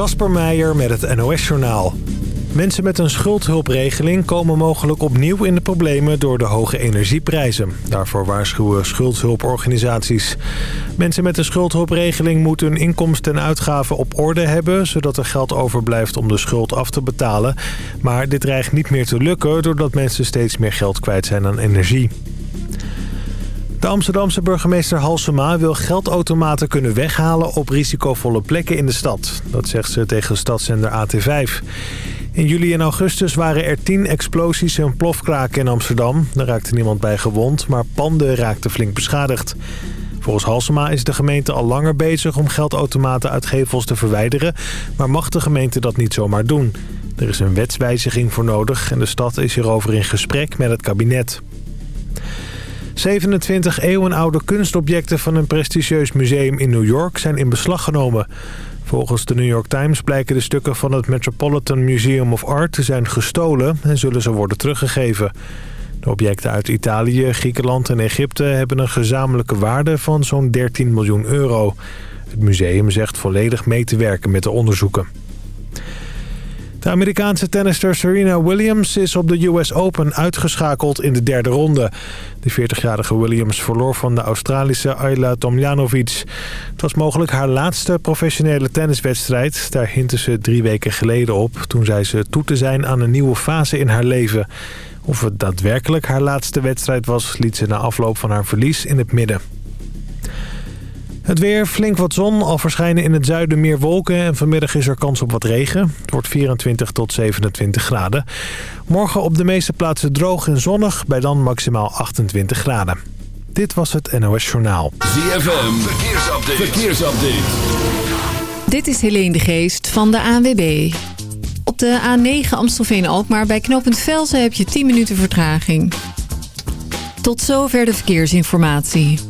Kasper Meijer met het NOS-journaal. Mensen met een schuldhulpregeling komen mogelijk opnieuw in de problemen door de hoge energieprijzen. Daarvoor waarschuwen schuldhulporganisaties. Mensen met een schuldhulpregeling moeten hun inkomsten en uitgaven op orde hebben... zodat er geld overblijft om de schuld af te betalen. Maar dit dreigt niet meer te lukken doordat mensen steeds meer geld kwijt zijn aan energie. De Amsterdamse burgemeester Halsema wil geldautomaten kunnen weghalen op risicovolle plekken in de stad. Dat zegt ze tegen stadszender AT5. In juli en augustus waren er tien explosies en plofkraken in Amsterdam. Er raakte niemand bij gewond, maar panden raakten flink beschadigd. Volgens Halsema is de gemeente al langer bezig om geldautomaten uit gevels te verwijderen... maar mag de gemeente dat niet zomaar doen. Er is een wetswijziging voor nodig en de stad is hierover in gesprek met het kabinet. 27 eeuwenoude kunstobjecten van een prestigieus museum in New York zijn in beslag genomen. Volgens de New York Times blijken de stukken van het Metropolitan Museum of Art te zijn gestolen en zullen ze worden teruggegeven. De objecten uit Italië, Griekenland en Egypte hebben een gezamenlijke waarde van zo'n 13 miljoen euro. Het museum zegt volledig mee te werken met de onderzoeken. De Amerikaanse tennister Serena Williams is op de US Open uitgeschakeld in de derde ronde. De 40-jarige Williams verloor van de Australische Ayla Tomljanovic. Het was mogelijk haar laatste professionele tenniswedstrijd. Daar hintte ze drie weken geleden op. Toen zei ze toe te zijn aan een nieuwe fase in haar leven. Of het daadwerkelijk haar laatste wedstrijd was... liet ze na afloop van haar verlies in het midden. Het weer, flink wat zon, al verschijnen in het zuiden meer wolken... en vanmiddag is er kans op wat regen. Het wordt 24 tot 27 graden. Morgen op de meeste plaatsen droog en zonnig, bij dan maximaal 28 graden. Dit was het NOS Journaal. ZFM, verkeersupdate. verkeersupdate. Dit is Helene de Geest van de ANWB. Op de A9 Amstelveen-Alkmaar bij knooppunt Velzen heb je 10 minuten vertraging. Tot zover de verkeersinformatie.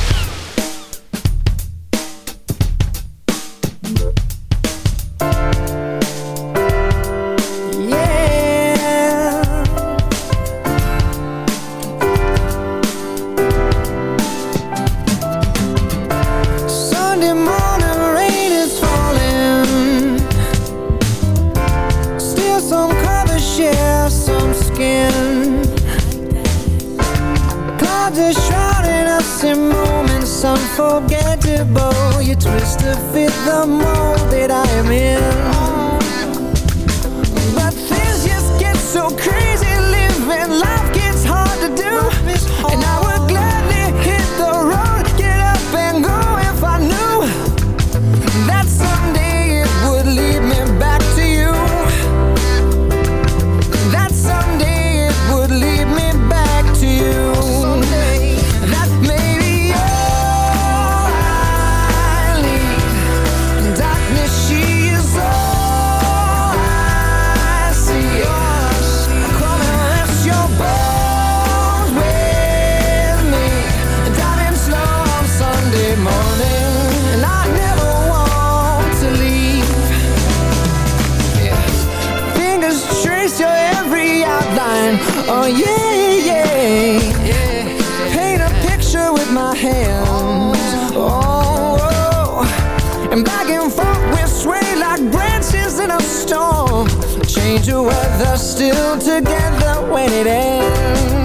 Outline Oh yeah, yeah, yeah Paint a picture with my hands. Oh, oh. And back and forth we sway like branches in a storm. Change the weather still together when it ends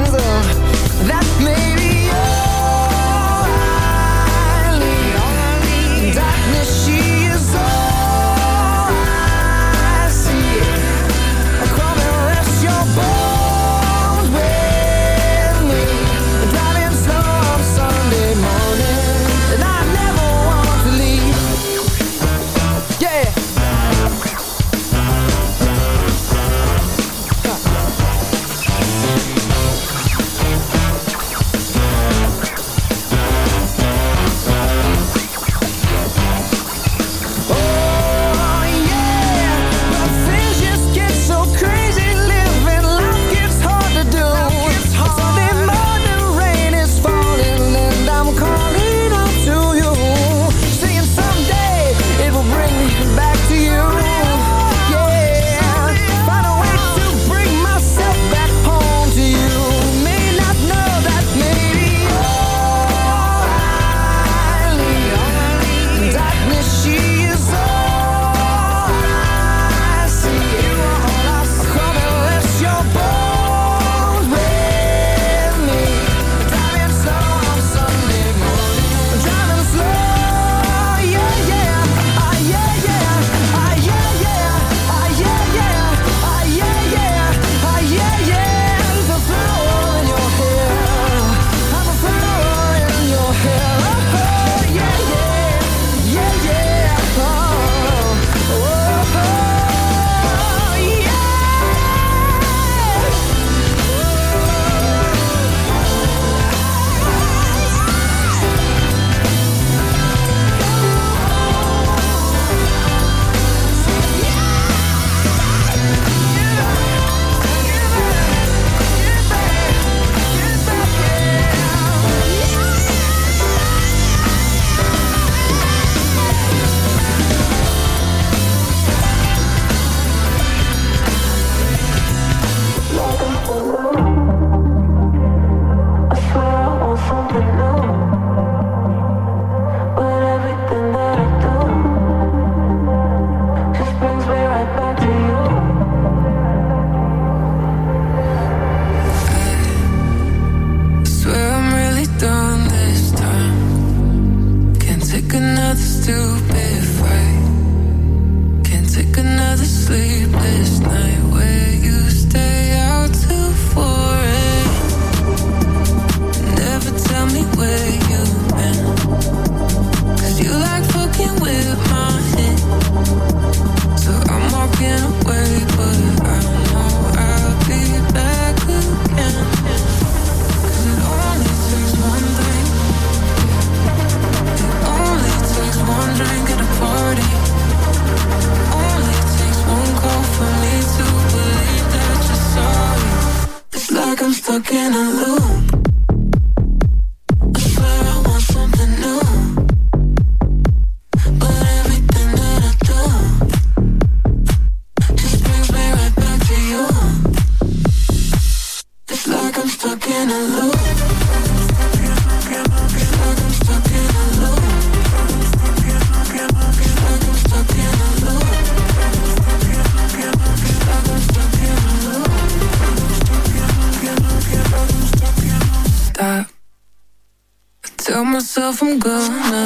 I'm gonna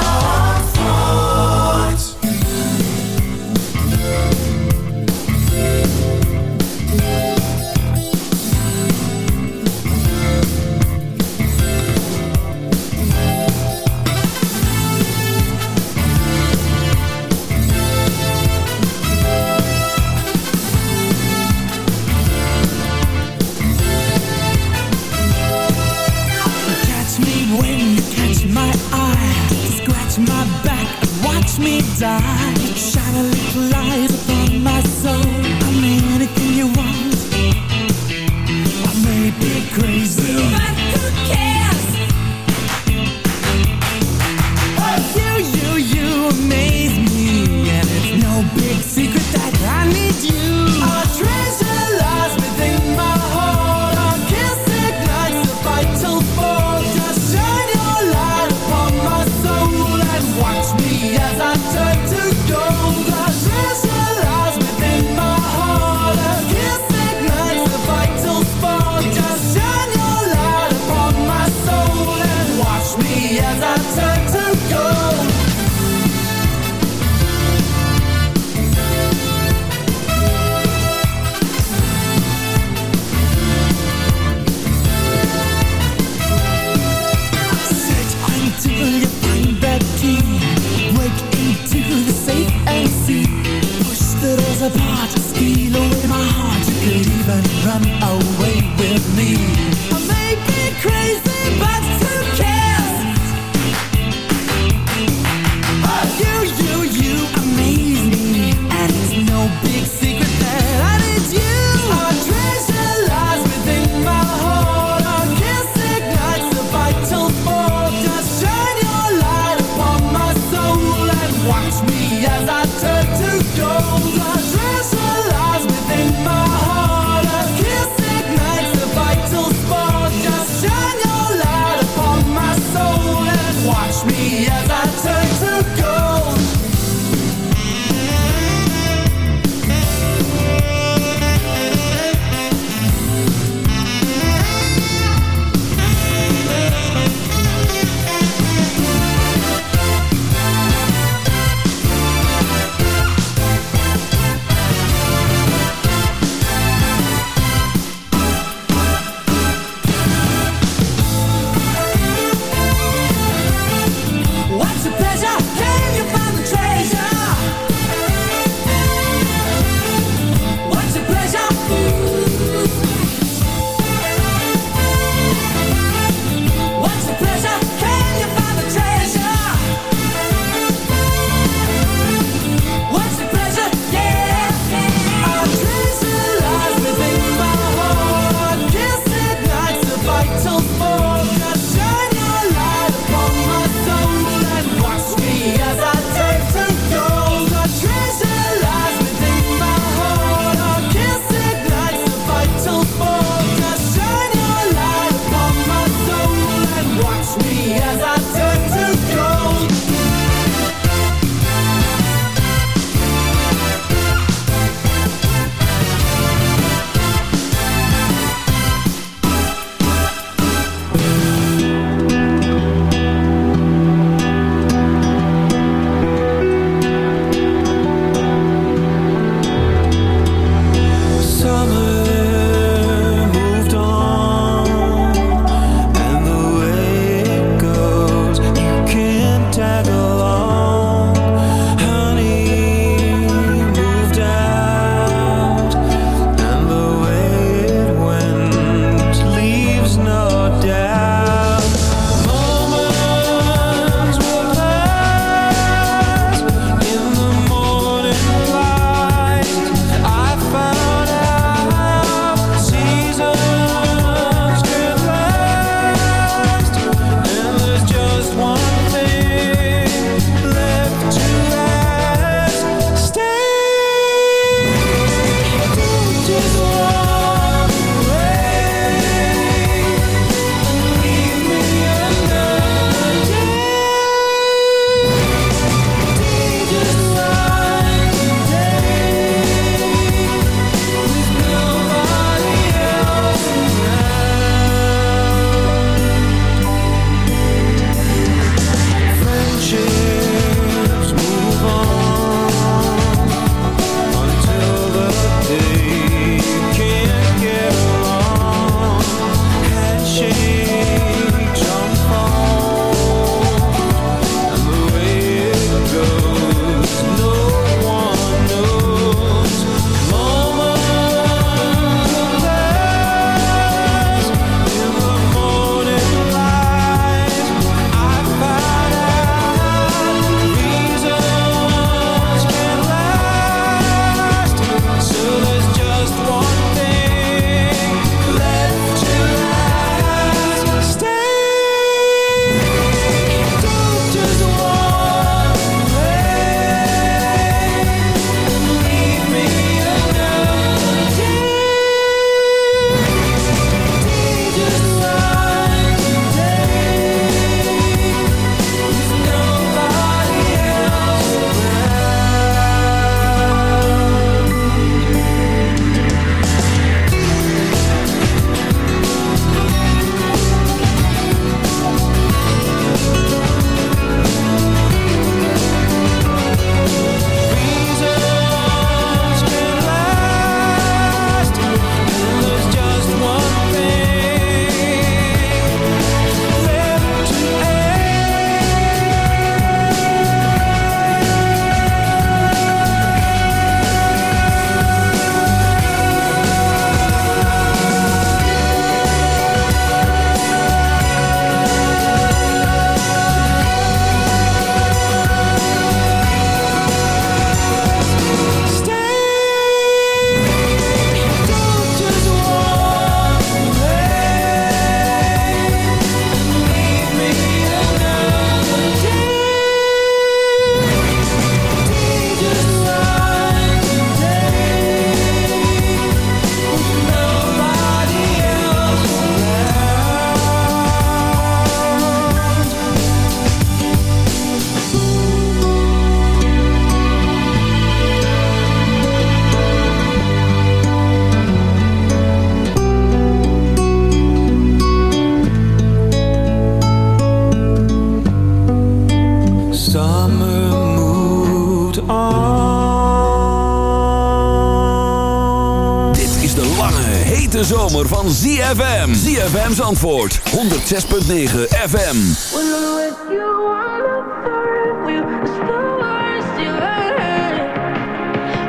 FM ZFM. ZFM's antwoord. 106.9 FM.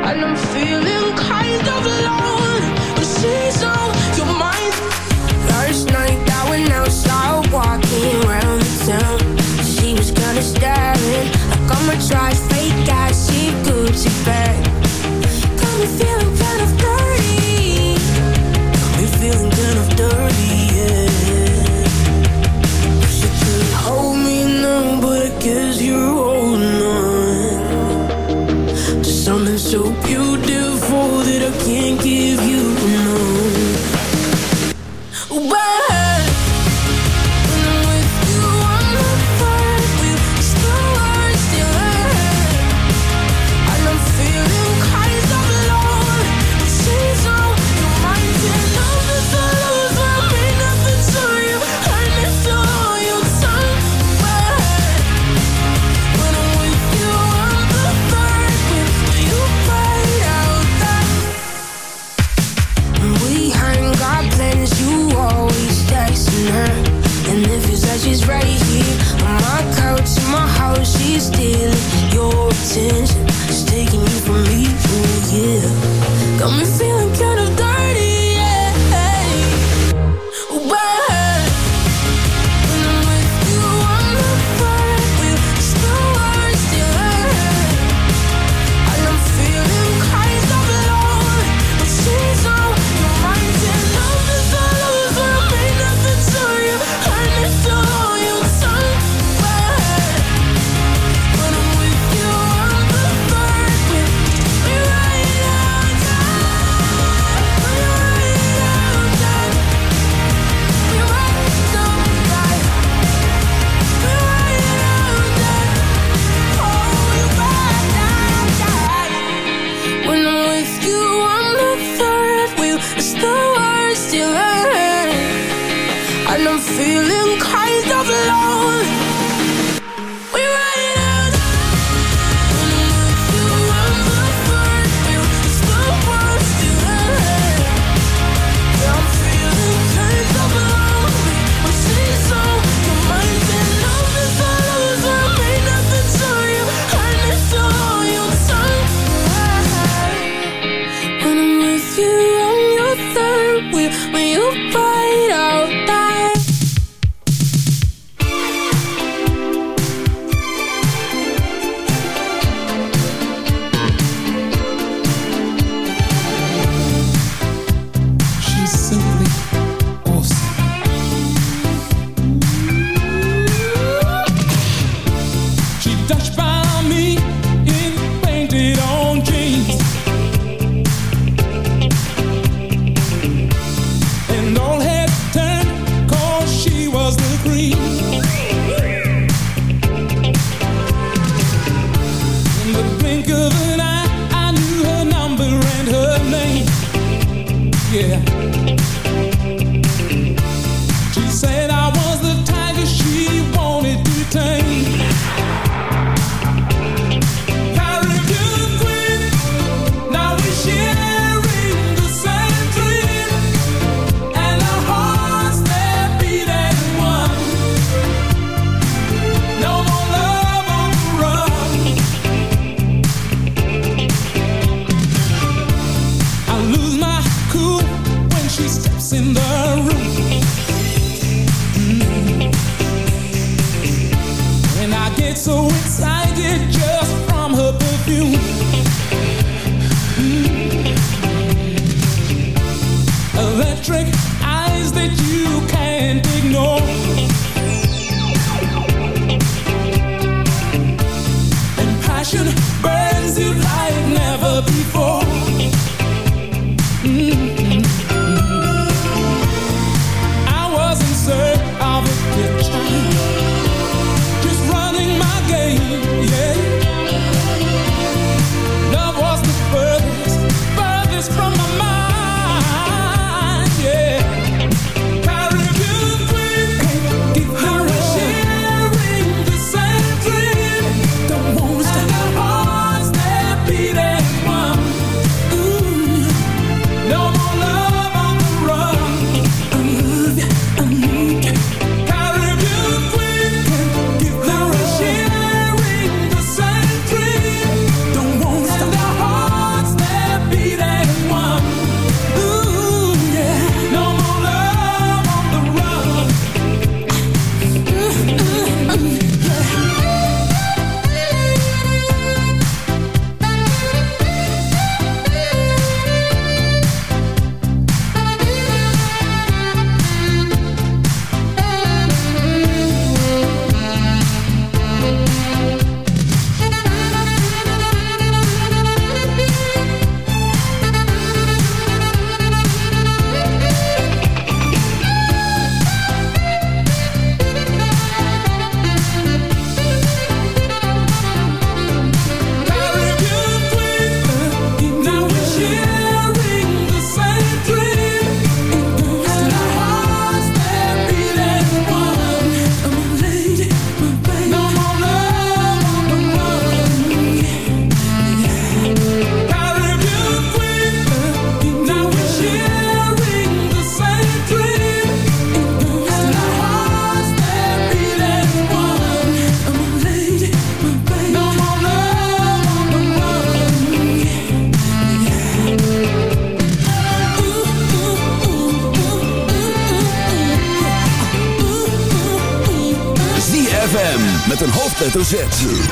And I'm feeling kind of alone. But she's on your mind. First night I now outside walking around the town. She was kind of staring. Like I'ma try hoofdletter Z.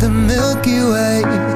the Milky Way.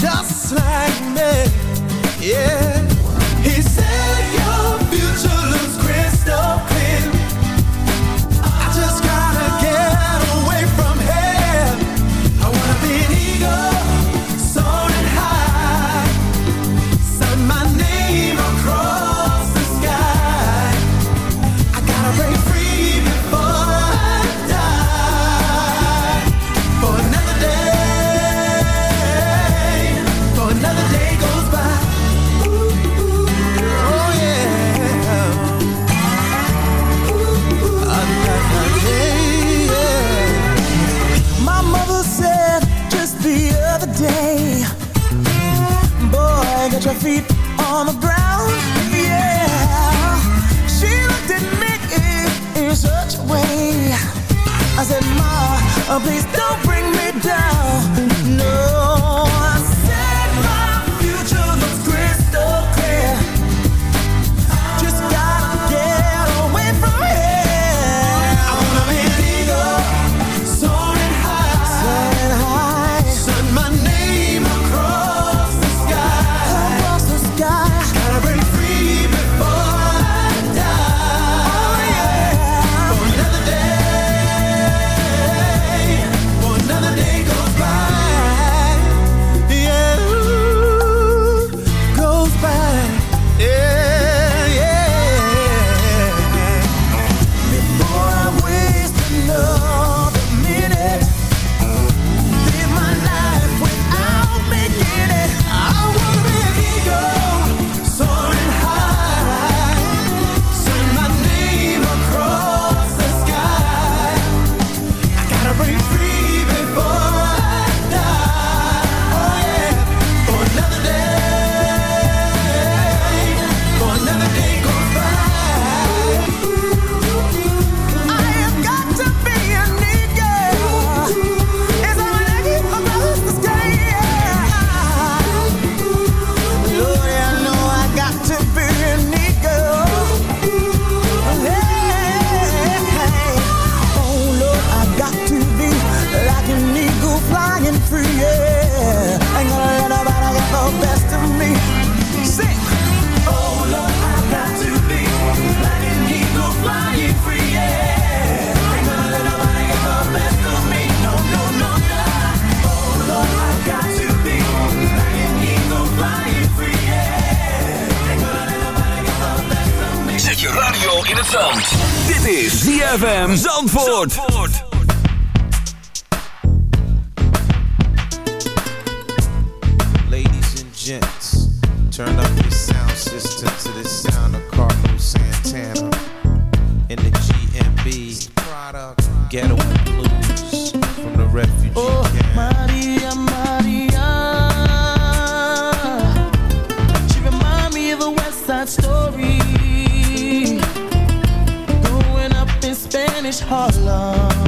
just like me. Yeah. please don't Spanish Harlem.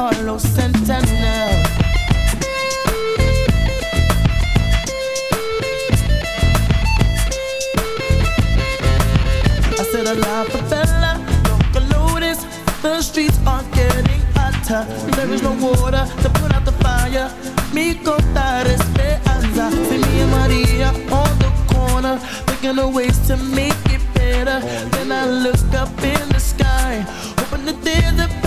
Carlos Santana. I said a lot for fella, don't lotus. The streets are getting hotter. There is no water to put out the fire. Mi contar esperanza. See me and Maria on the corner, thinking of ways to make it better. Then I look up in the sky, hoping that there's a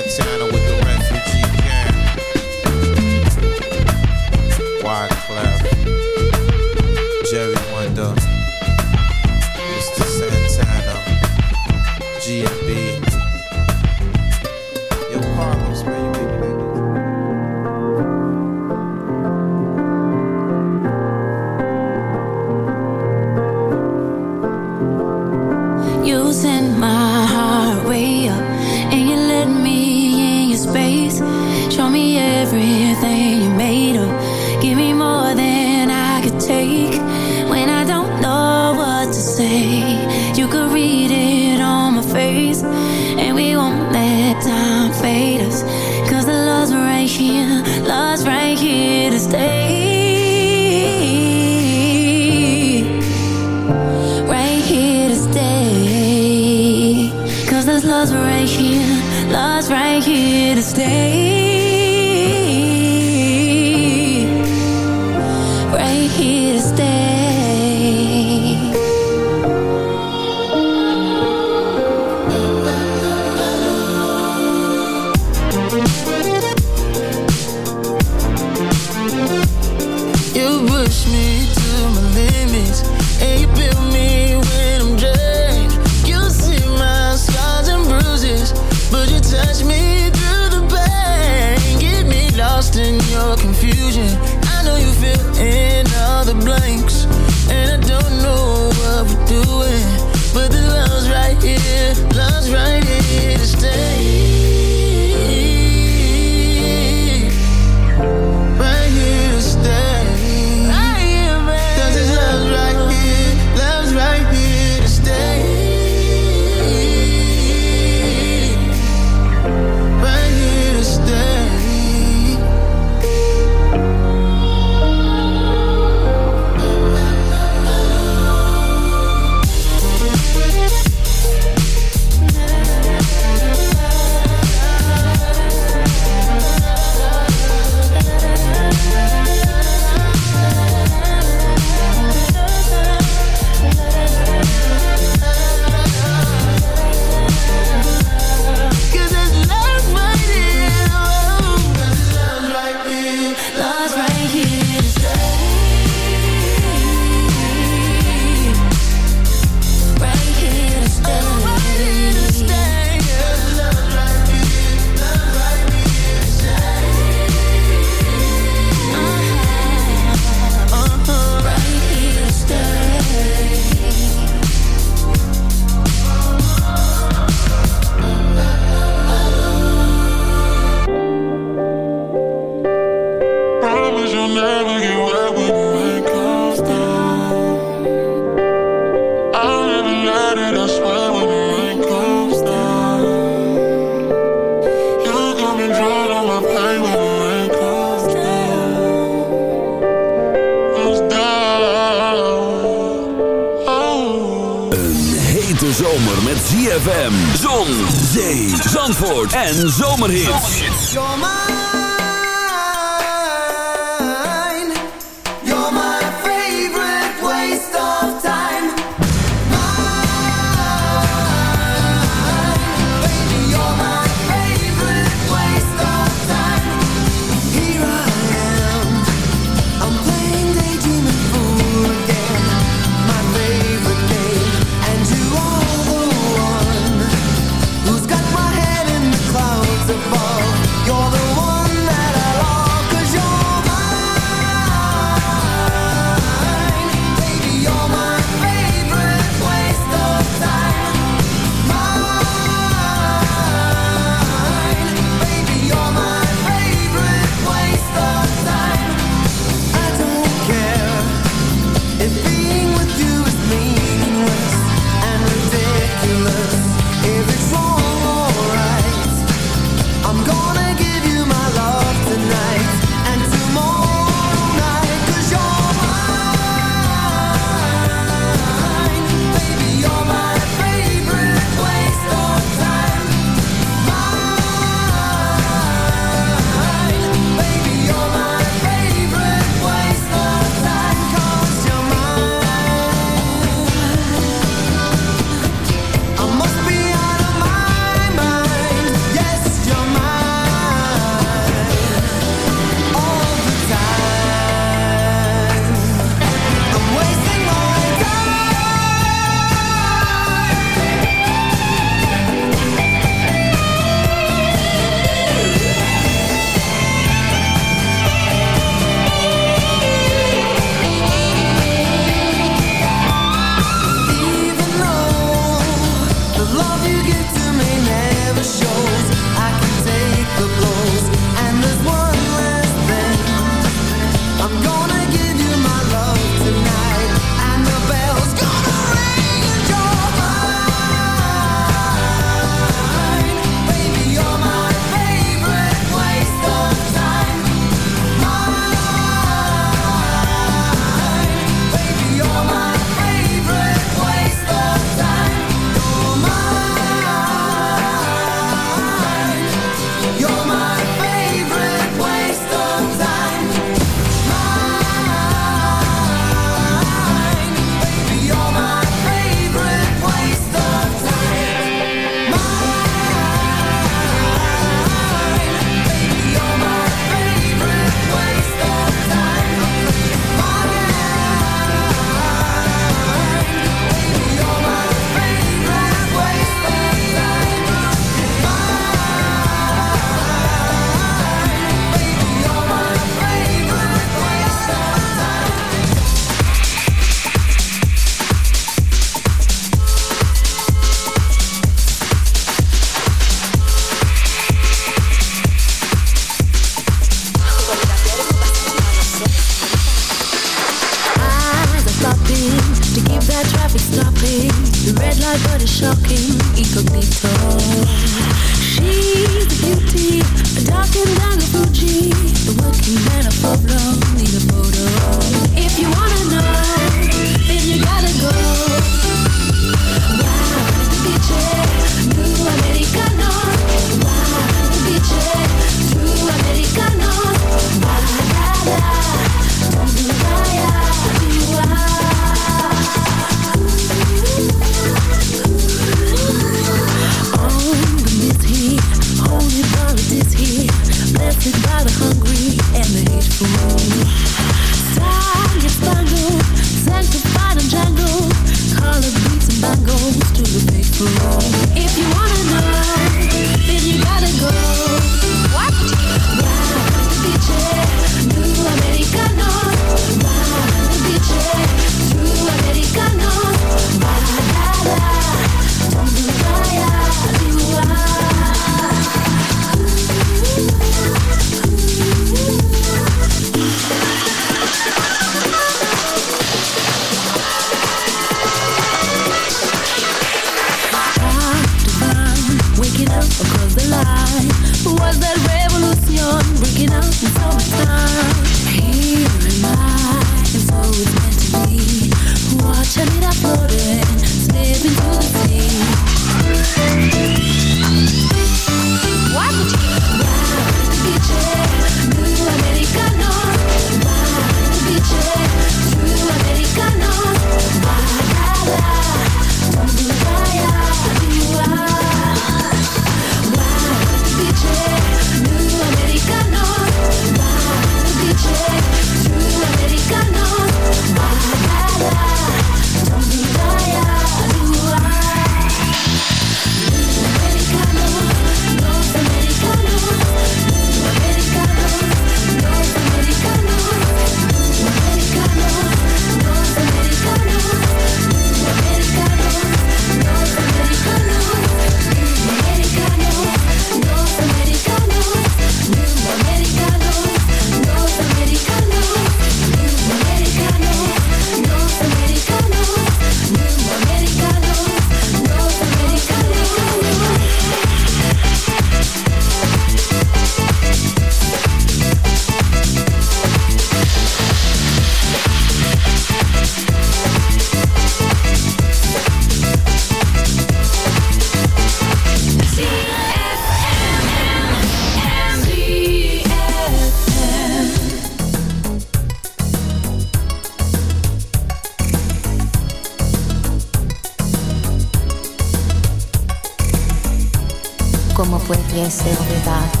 ninguém se.